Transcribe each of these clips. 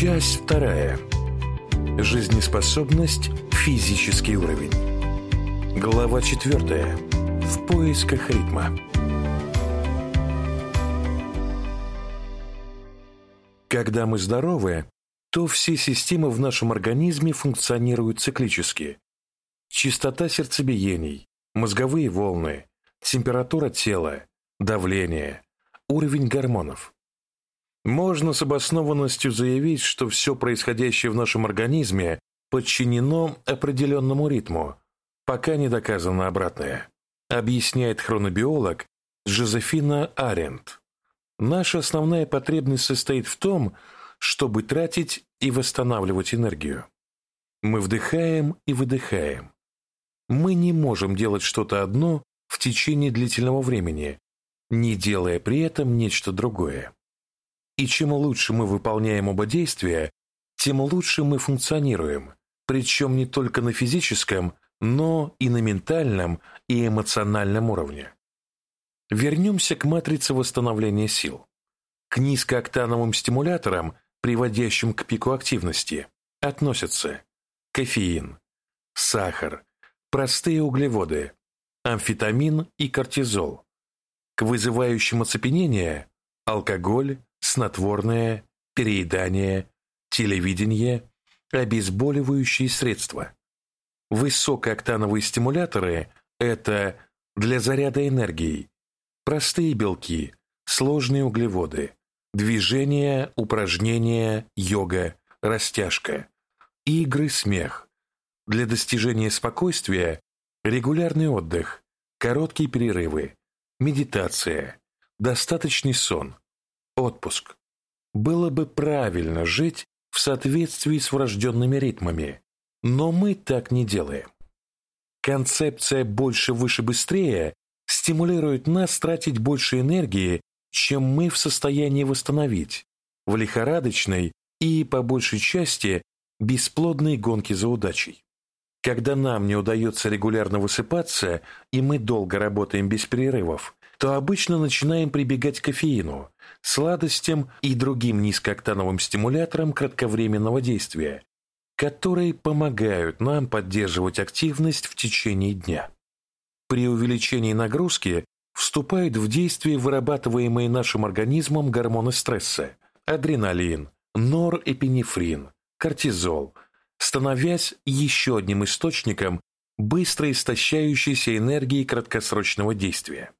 Часть вторая. Жизнеспособность – физический уровень. Глава четвертая. В поисках ритма. Когда мы здоровы, то все системы в нашем организме функционируют циклически. Частота сердцебиений, мозговые волны, температура тела, давление, уровень гормонов. Можно с обоснованностью заявить, что все происходящее в нашем организме подчинено определенному ритму, пока не доказано обратное, объясняет хронобиолог Жозефина Аренд. Наша основная потребность состоит в том, чтобы тратить и восстанавливать энергию. Мы вдыхаем и выдыхаем. Мы не можем делать что-то одно в течение длительного времени, не делая при этом нечто другое. И чем лучше мы выполняем оба действия, тем лучше мы функционируем, причем не только на физическом, но и на ментальном и эмоциональном уровне. Вернемся к матрице восстановления сил. К низкооктановым стимуляторам, приводящим к пику активности, относятся кофеин, сахар, простые углеводы, амфетамин и кортизол. К вызывающим оцепенение – алкоголь, снотворное, переедание, телевидение, обезболивающие средства. Высокооктановые стимуляторы – это для заряда энергии, простые белки, сложные углеводы, движения, упражнения, йога, растяжка, игры, смех. Для достижения спокойствия – регулярный отдых, короткие перерывы, медитация, достаточный сон, отпуск. Было бы правильно жить в соответствии с врожденными ритмами, но мы так не делаем. Концепция «больше, выше, быстрее» стимулирует нас тратить больше энергии, чем мы в состоянии восстановить, в лихорадочной и, по большей части, бесплодной гонке за удачей. Когда нам не удается регулярно высыпаться, и мы долго работаем без перерывов, то обычно начинаем прибегать к кофеину, сладостям и другим низкооктановым стимуляторам кратковременного действия, которые помогают нам поддерживать активность в течение дня. При увеличении нагрузки вступают в действие вырабатываемые нашим организмом гормоны стресса – адреналин, норэпинефрин, кортизол, становясь еще одним источником быстро истощающейся энергии краткосрочного действия.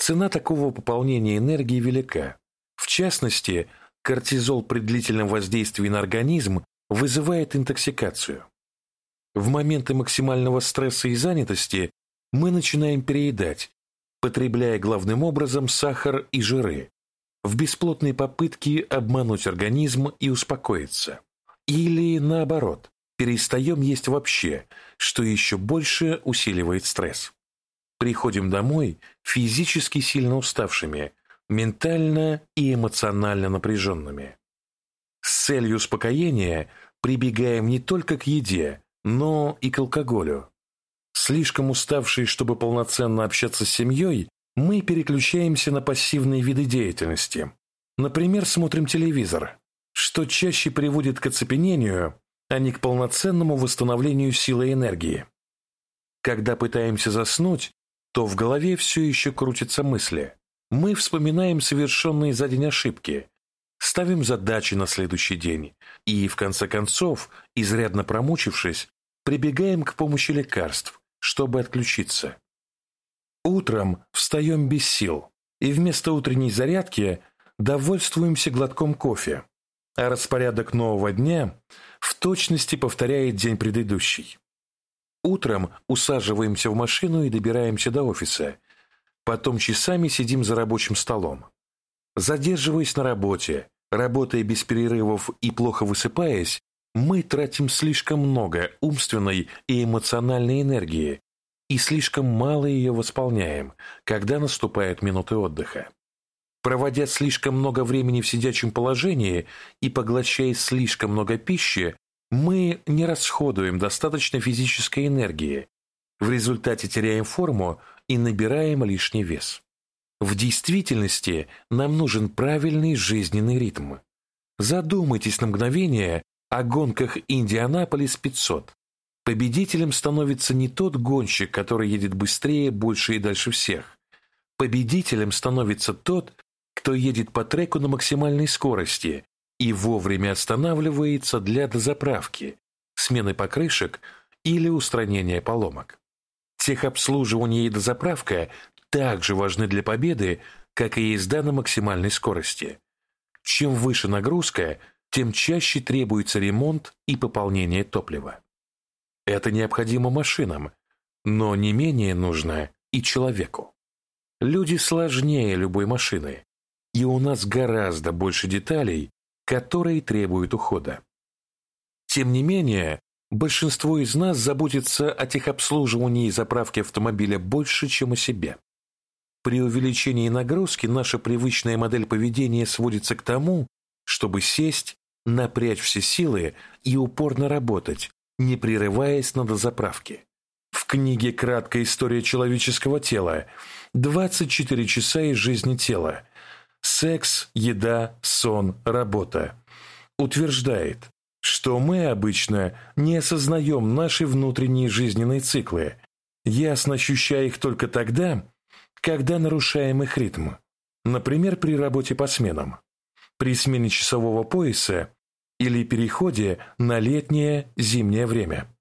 Цена такого пополнения энергии велика. В частности, кортизол при длительном воздействии на организм вызывает интоксикацию. В моменты максимального стресса и занятости мы начинаем переедать, потребляя главным образом сахар и жиры, в бесплотной попытке обмануть организм и успокоиться. Или, наоборот, перестаем есть вообще, что еще больше усиливает стресс приходим домой физически сильно уставшими, ментально и эмоционально напряженными. С целью успокоения прибегаем не только к еде, но и к алкоголю. Слишком уставшие, чтобы полноценно общаться с семьей, мы переключаемся на пассивные виды деятельности. Например, смотрим телевизор, что чаще приводит к оцепенению, а не к полноценному восстановлению силы и энергии. Когда пытаемся заснуть, то в голове все еще крутятся мысли. Мы вспоминаем совершенные за день ошибки, ставим задачи на следующий день и, в конце концов, изрядно промучившись, прибегаем к помощи лекарств, чтобы отключиться. Утром встаем без сил и вместо утренней зарядки довольствуемся глотком кофе, а распорядок нового дня в точности повторяет день предыдущий. Утром усаживаемся в машину и добираемся до офиса. Потом часами сидим за рабочим столом. Задерживаясь на работе, работая без перерывов и плохо высыпаясь, мы тратим слишком много умственной и эмоциональной энергии и слишком мало ее восполняем, когда наступают минуты отдыха. Проводя слишком много времени в сидячем положении и поглощая слишком много пищи, мы не расходуем достаточно физической энергии, в результате теряем форму и набираем лишний вес. В действительности нам нужен правильный жизненный ритм. Задумайтесь на мгновение о гонках Индианаполис 500. Победителем становится не тот гонщик, который едет быстрее, больше и дальше всех. Победителем становится тот, кто едет по треку на максимальной скорости и вовремя останавливается для дозаправки, смены покрышек или устранения поломок. Техобслуживание и дозаправка также важны для победы, как и езда на максимальной скорости. Чем выше нагрузка, тем чаще требуется ремонт и пополнение топлива. Это необходимо машинам, но не менее нужно и человеку. Люди сложнее любой машины, и у нас гораздо больше деталей, которые требуют ухода. Тем не менее, большинство из нас заботится о техобслуживании и заправке автомобиля больше, чем о себе. При увеличении нагрузки наша привычная модель поведения сводится к тому, чтобы сесть, напрячь все силы и упорно работать, не прерываясь на дозаправке. В книге «Краткая история человеческого тела» 24 часа из жизни тела. Секс, еда, сон, работа. Утверждает, что мы обычно не осознаем наши внутренние жизненные циклы, ясно ощущая их только тогда, когда нарушаем их ритм, например, при работе по сменам, при смене часового пояса или переходе на летнее зимнее время.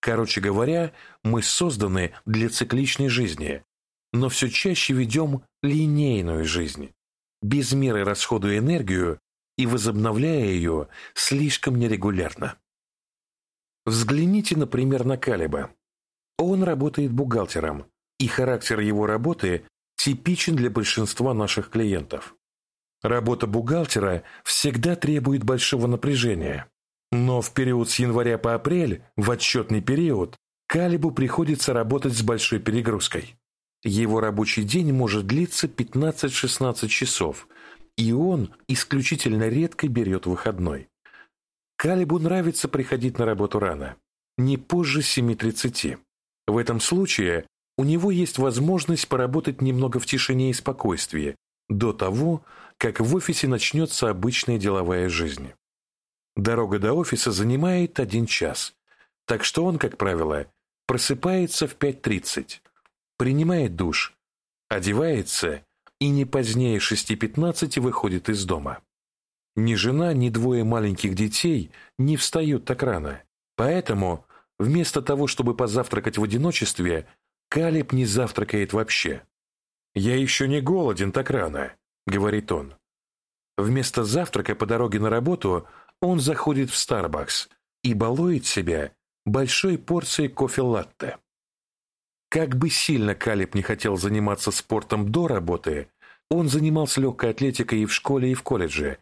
Короче говоря, мы созданы для цикличной жизни, но все чаще ведем линейную жизнь, без меры расходуя энергию и возобновляя ее слишком нерегулярно. Взгляните, например, на Калиба. Он работает бухгалтером, и характер его работы типичен для большинства наших клиентов. Работа бухгалтера всегда требует большого напряжения, но в период с января по апрель, в отчетный период, Калибу приходится работать с большой перегрузкой. Его рабочий день может длиться 15-16 часов, и он исключительно редко берет выходной. Калибу нравится приходить на работу рано, не позже 7.30. В этом случае у него есть возможность поработать немного в тишине и спокойствии, до того, как в офисе начнется обычная деловая жизнь. Дорога до офиса занимает один час, так что он, как правило, просыпается в 5.30, принимает душ, одевается и не позднее 6.15 выходит из дома. Ни жена, ни двое маленьких детей не встают так рано, поэтому вместо того, чтобы позавтракать в одиночестве, Калиб не завтракает вообще. «Я еще не голоден так рано», — говорит он. Вместо завтрака по дороге на работу он заходит в Starbucks и балует себя большой порцией кофе-латте. Как бы сильно Калиб не хотел заниматься спортом до работы, он занимался легкой атлетикой и в школе, и в колледже.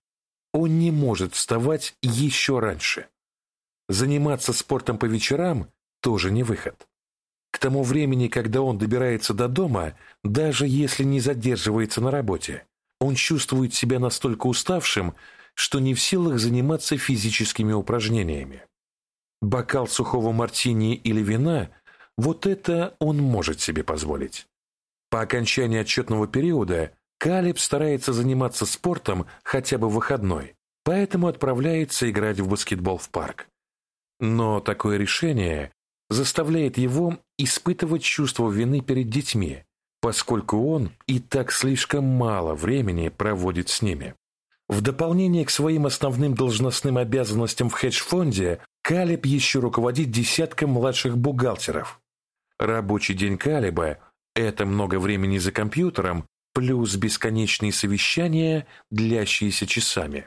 Он не может вставать еще раньше. Заниматься спортом по вечерам тоже не выход. К тому времени, когда он добирается до дома, даже если не задерживается на работе, он чувствует себя настолько уставшим, что не в силах заниматься физическими упражнениями. Бокал сухого мартини или вина – вот это он может себе позволить. По окончании отчетного периода Калиб старается заниматься спортом хотя бы в выходной, поэтому отправляется играть в баскетбол в парк. Но такое решение заставляет его испытывать чувство вины перед детьми, поскольку он и так слишком мало времени проводит с ними. В дополнение к своим основным должностным обязанностям в хедж-фонде, Калиб еще руководит десятком младших бухгалтеров. Рабочий день Калиба – это много времени за компьютером плюс бесконечные совещания, длящиеся часами.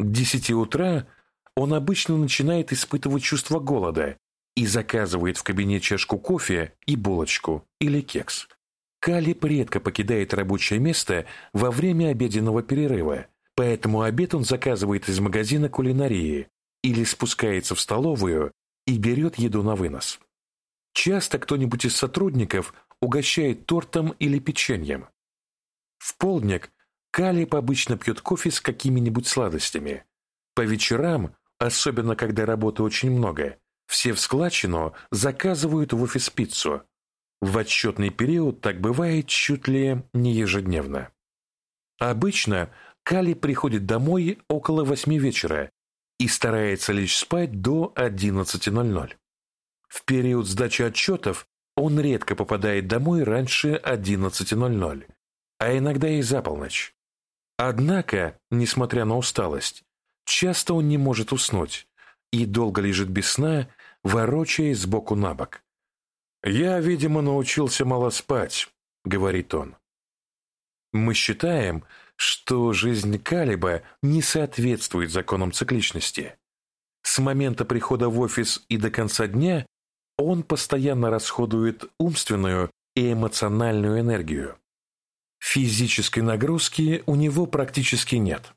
К десяти утра он обычно начинает испытывать чувство голода и заказывает в кабинет чашку кофе и булочку или кекс. Калиб редко покидает рабочее место во время обеденного перерыва, поэтому обед он заказывает из магазина кулинарии или спускается в столовую и берет еду на вынос. Часто кто-нибудь из сотрудников угощает тортом или печеньем. В полдник Калиб обычно пьет кофе с какими-нибудь сладостями. По вечерам, особенно когда работы очень много, все в складчину заказывают в офис пиццу. В отчетный период так бывает чуть ли не ежедневно. Обычно Кали приходит домой около восьми вечера и старается лечь спать до 11.00. В период сдачи отчетов он редко попадает домой раньше 11.00, а иногда и за полночь. Однако, несмотря на усталость, часто он не может уснуть и долго лежит без сна, ворочаясь сбоку на бок. «Я, видимо, научился мало спать», — говорит он. Мы считаем, что жизнь Калиба не соответствует законам цикличности. С момента прихода в офис и до конца дня он постоянно расходует умственную и эмоциональную энергию. Физической нагрузки у него практически нет.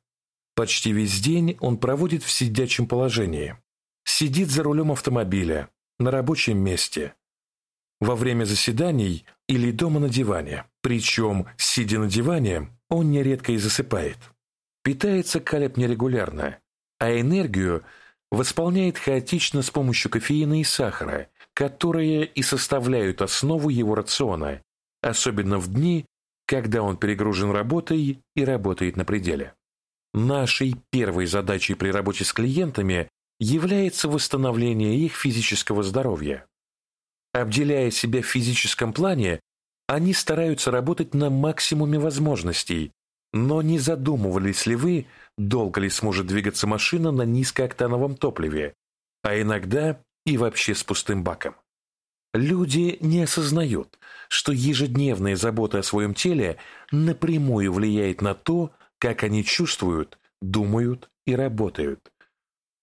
Почти весь день он проводит в сидячем положении. Сидит за рулем автомобиля, на рабочем месте, во время заседаний или дома на диване. Причем, сидя на диване, он нередко и засыпает. Питается Калеб нерегулярно, а энергию восполняет хаотично с помощью кофеина и сахара, которые и составляют основу его рациона, особенно в дни, когда он перегружен работой и работает на пределе. Нашей первой задачей при работе с клиентами является восстановление их физического здоровья. Обделяя себя в физическом плане, они стараются работать на максимуме возможностей, но не задумывались ли вы, долго ли сможет двигаться машина на низкооктановом топливе, а иногда и вообще с пустым баком. Люди не осознают, что ежедневная забота о своем теле напрямую влияет на то, как они чувствуют, думают и работают.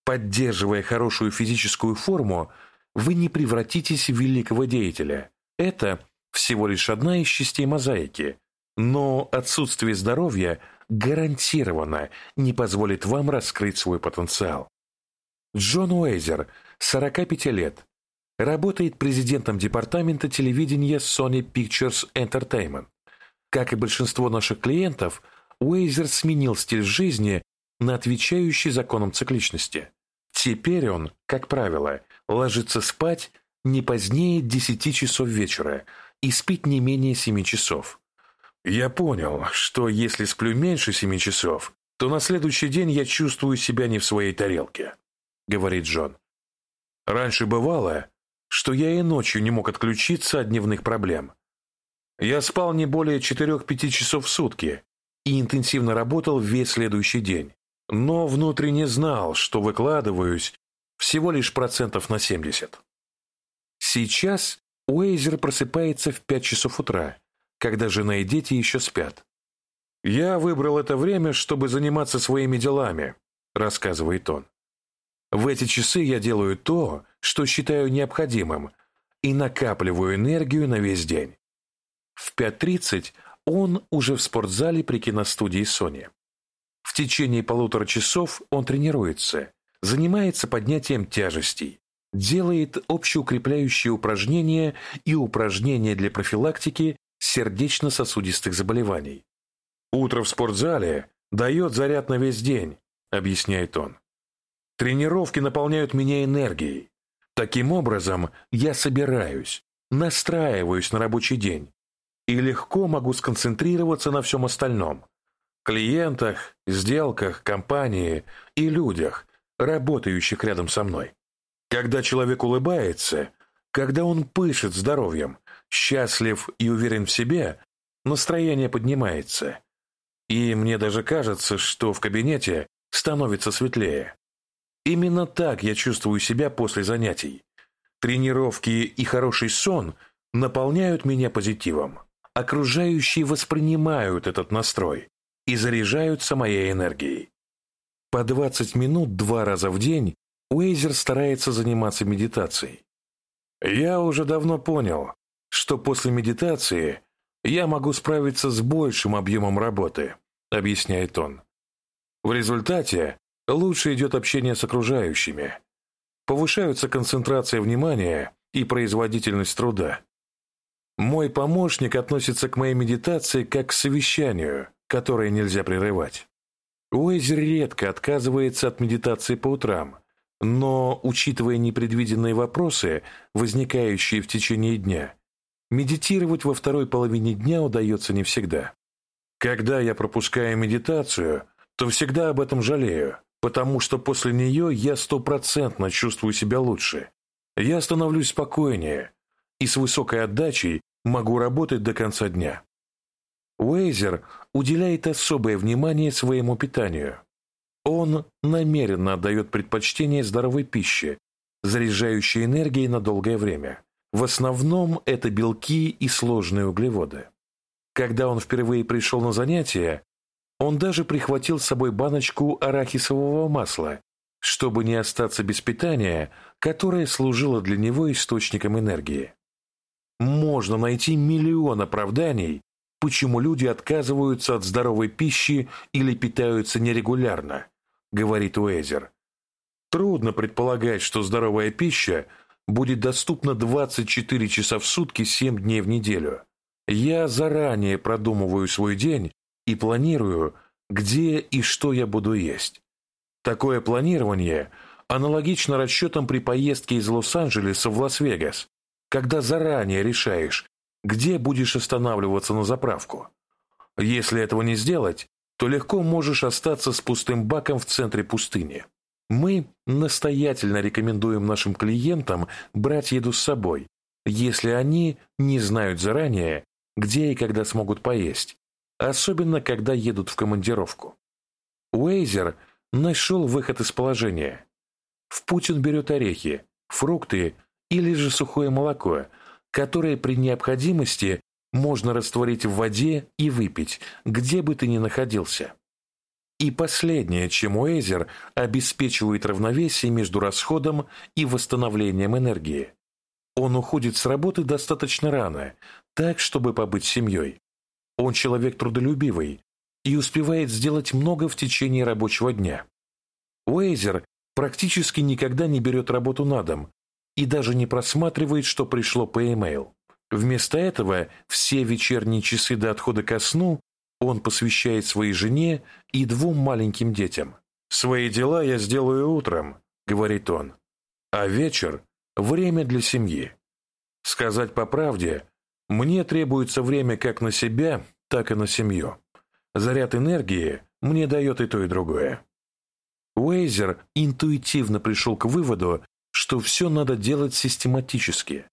Поддерживая хорошую физическую форму, вы не превратитесь в великого деятеля. Это всего лишь одна из частей мозаики, но отсутствие здоровья гарантированно не позволит вам раскрыть свой потенциал. Джон Уэйзер, 45 лет, работает президентом департамента телевидения Sony Pictures Entertainment. Как и большинство наших клиентов, Уэйзер сменил стиль жизни на отвечающий законам цикличности. Теперь он, как правило, ложится спать не позднее 10 часов вечера и спит не менее 7 часов. Я понял, что если сплю меньше 7 часов, то на следующий день я чувствую себя не в своей тарелке, говорит Джон. Раньше бывало, что я и ночью не мог отключиться от дневных проблем. Я спал не более 4-5 часов в сутки и интенсивно работал весь следующий день, но внутренне знал, что выкладываюсь всего лишь процентов на 70. Сейчас Уэйзер просыпается в 5 часов утра, когда жена и дети еще спят. «Я выбрал это время, чтобы заниматься своими делами», – рассказывает он. «В эти часы я делаю то, что считаю необходимым, и накапливаю энергию на весь день». В 5.30 он уже в спортзале при киностудии Sony. В течение полутора часов он тренируется, занимается поднятием тяжестей, делает общеукрепляющие упражнения и упражнения для профилактики сердечно-сосудистых заболеваний. «Утро в спортзале дает заряд на весь день», — объясняет он. «Тренировки наполняют меня энергией. Таким образом, я собираюсь, настраиваюсь на рабочий день и легко могу сконцентрироваться на всем остальном – клиентах, сделках, компании и людях, работающих рядом со мной. Когда человек улыбается, когда он пышет здоровьем, счастлив и уверен в себе, настроение поднимается. И мне даже кажется, что в кабинете становится светлее. Именно так я чувствую себя после занятий. Тренировки и хороший сон наполняют меня позитивом. Окружающие воспринимают этот настрой и заряжаются моей энергией. По 20 минут два раза в день Уэйзер старается заниматься медитацией. Я уже давно понял, что после медитации я могу справиться с большим объемом работы, объясняет он. В результате лучше идет общение с окружающими. Повышаются концентрация внимания и производительность труда. Мой помощник относится к моей медитации как к совещанию, которое нельзя прерывать. Уэйзер редко отказывается от медитации по утрам, но, учитывая непредвиденные вопросы, возникающие в течение дня, медитировать во второй половине дня удается не всегда. Когда я пропускаю медитацию, то всегда об этом жалею, потому что после нее я стопроцентно чувствую себя лучше. Я становлюсь спокойнее и с высокой отдачей могу работать до конца дня. Уэйзер уделяет особое внимание своему питанию. Он намеренно отдает предпочтение здоровой пище, заряжающей энергией на долгое время. В основном это белки и сложные углеводы. Когда он впервые пришел на занятия, он даже прихватил с собой баночку арахисового масла, чтобы не остаться без питания, которое служило для него источником энергии. Можно найти миллион оправданий, почему люди отказываются от здоровой пищи или питаются нерегулярно, говорит Уэзер. Трудно предполагать, что здоровая пища будет доступна 24 часа в сутки 7 дней в неделю. Я заранее продумываю свой день и планирую, где и что я буду есть. Такое планирование аналогично расчетам при поездке из Лос-Анджелеса в Лас-Вегас, когда заранее решаешь, где будешь останавливаться на заправку. Если этого не сделать, то легко можешь остаться с пустым баком в центре пустыни. Мы настоятельно рекомендуем нашим клиентам брать еду с собой, если они не знают заранее, где и когда смогут поесть, особенно когда едут в командировку. Уэйзер нашел выход из положения. В путь он берет орехи, фрукты или же сухое молоко, которое при необходимости можно растворить в воде и выпить, где бы ты ни находился. И последнее, чем Уэйзер обеспечивает равновесие между расходом и восстановлением энергии. Он уходит с работы достаточно рано, так, чтобы побыть семьей. Он человек трудолюбивый и успевает сделать много в течение рабочего дня. Уэйзер практически никогда не берет работу на дом, и даже не просматривает, что пришло по e-mail. Вместо этого все вечерние часы до отхода ко сну он посвящает своей жене и двум маленьким детям. «Свои дела я сделаю утром», — говорит он, «а вечер — время для семьи. Сказать по правде, мне требуется время как на себя, так и на семью. Заряд энергии мне дает и то, и другое». Уэйзер интуитивно пришел к выводу, что все надо делать систематически.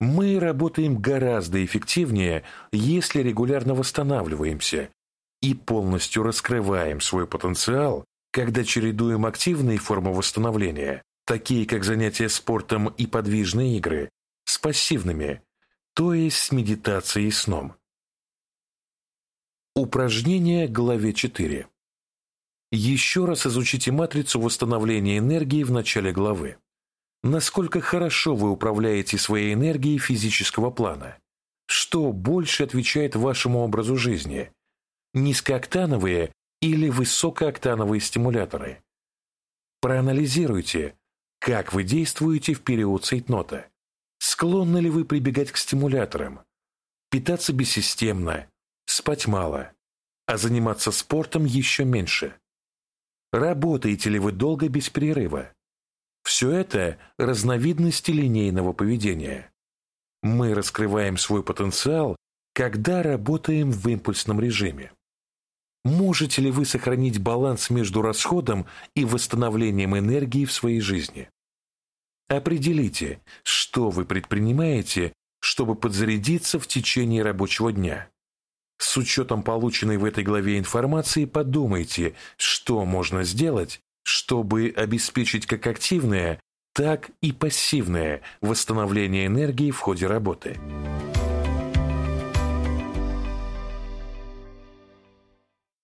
Мы работаем гораздо эффективнее, если регулярно восстанавливаемся и полностью раскрываем свой потенциал, когда чередуем активные формы восстановления, такие как занятия спортом и подвижные игры, с пассивными, то есть с медитацией и сном. Упражнение главе 4. Еще раз изучите матрицу восстановления энергии в начале главы насколько хорошо вы управляете своей энергией физического плана. Что больше отвечает вашему образу жизни? Низкооктановые или высокооктановые стимуляторы? Проанализируйте, как вы действуете в период цейтнота. Склонны ли вы прибегать к стимуляторам? Питаться бессистемно, спать мало, а заниматься спортом еще меньше? Работаете ли вы долго без перерыва? Все это – разновидности линейного поведения. Мы раскрываем свой потенциал, когда работаем в импульсном режиме. Можете ли вы сохранить баланс между расходом и восстановлением энергии в своей жизни? Определите, что вы предпринимаете, чтобы подзарядиться в течение рабочего дня. С учетом полученной в этой главе информации подумайте, что можно сделать, чтобы обеспечить как активное, так и пассивное восстановление энергии в ходе работы.